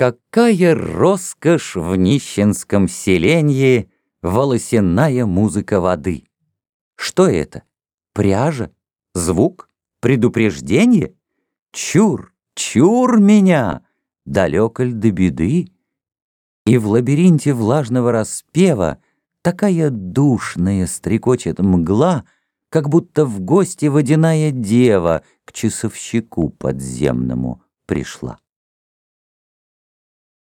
Какая роскошь в нищенском селенье Волосяная музыка воды! Что это? Пряжа? Звук? Предупреждение? Чур, чур меня! Далеко ль до беды? И в лабиринте влажного распева Такая душная стрекочет мгла, Как будто в гости водяная дева К часовщику подземному пришла.